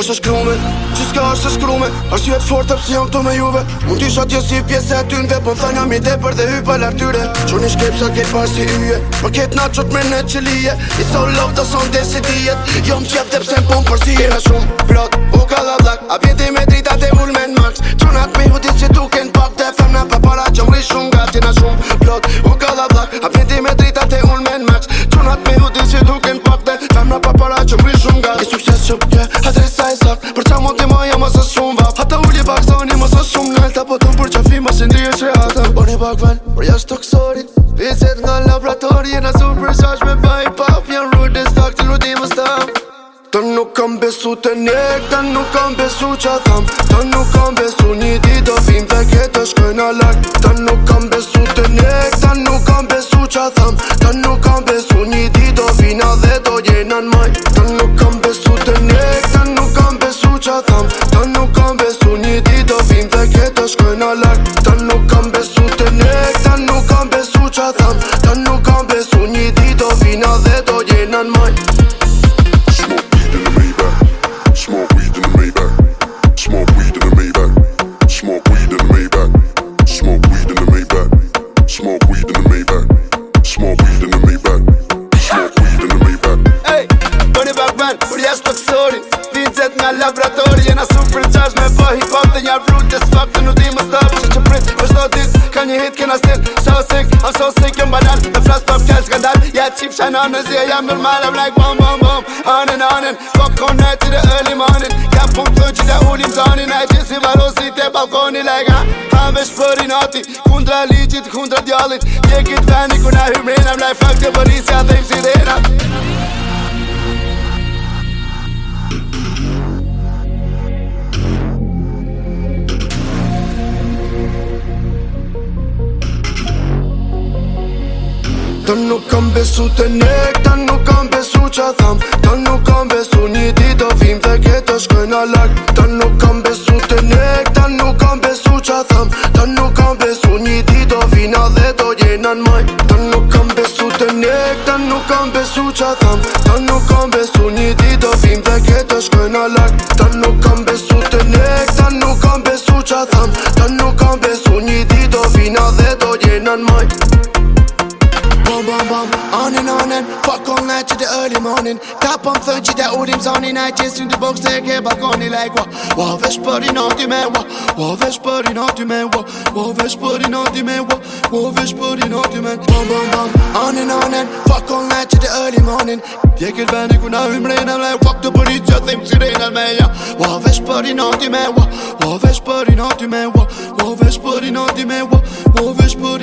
është shkrumë, ti s'ka është shkrumë, as ju et fort jam këtu me juve, mund të shoh ti si pjesë e ty në tyre, po thon jam i tepër dhe hy pa lartyre, çuni shkepsa ke pasi hyje, po ket na çot me ne çelije, i so love the sound this city, jam ti atë pse pun por si jena shumë, plot u ka dha blak, a vjen me drita te ulmen max, çunat me hudit se duken pop the fam pa para jam rishum gati na shumë, plot u ka dha blak, a vjen me drita Por Për të kësorit, Vizet nga laboratori Jena zumë për shash me baj pap Jan rrët dhe stak të lutim më stam Të nuk kam besu të njek Të nuk kam besu që a tham Të nuk kam besu një di do fim Dhe ketë të shkën a lak Të nuk kam besu të njek Të nuk kam besu që a tham Të nuk kam besu një di do fina Dhe do jena në maj Të nuk kam besu të njek Të nuk kam besu që a tham të Todo finos de todo llenan más. një hit kena stil So sick, I'm oh, so sick, jëm banal Me flas pop kjall skandal Ja qip shan on në zi e jam normal I'm like bom bom bom On and on and Fuck on night i the early morning Ja pun të gjithë da ulim zoni Na ah. i gjithë si varosi të balkoni Like ha, ha me shpëri nati Kundra ligjit, kundra djallit Je kit fani ku na hymrin I'm like fuck the police, ja dhejmë Të nuk kam besu të nek, të nuk kam besu që tham Të nuk kam besu një dit do vim dhe ket është kën në lak Të nuk kam besu të nek, të nuk kam besu që tham Të nuk kam besu një dit do vim dhe do jenë në maj Të nuk kam besu të nek, të nuk kam besu që tham Të nuk kam besu një dit do vim dhe ket është kën në lak Të nuk kam besu të nek, të nuk kam besu që tham Të nuk kam besu morning Fuck all night to the early morning on 가범선 지다 우림 선이 날 지순 두 복세 개박거니 like what What fish but in all demand what What fish but in all demand what What fish but in all demand what What fish but in all demand Bum bum bum on and on and Fuck all night to the early morning 얘길 반이고 나 휘물에 난 like fuck the booty just them today 날 매야 What fish but in all demand what What fish but in all demand what What fish but in all demand what What fish but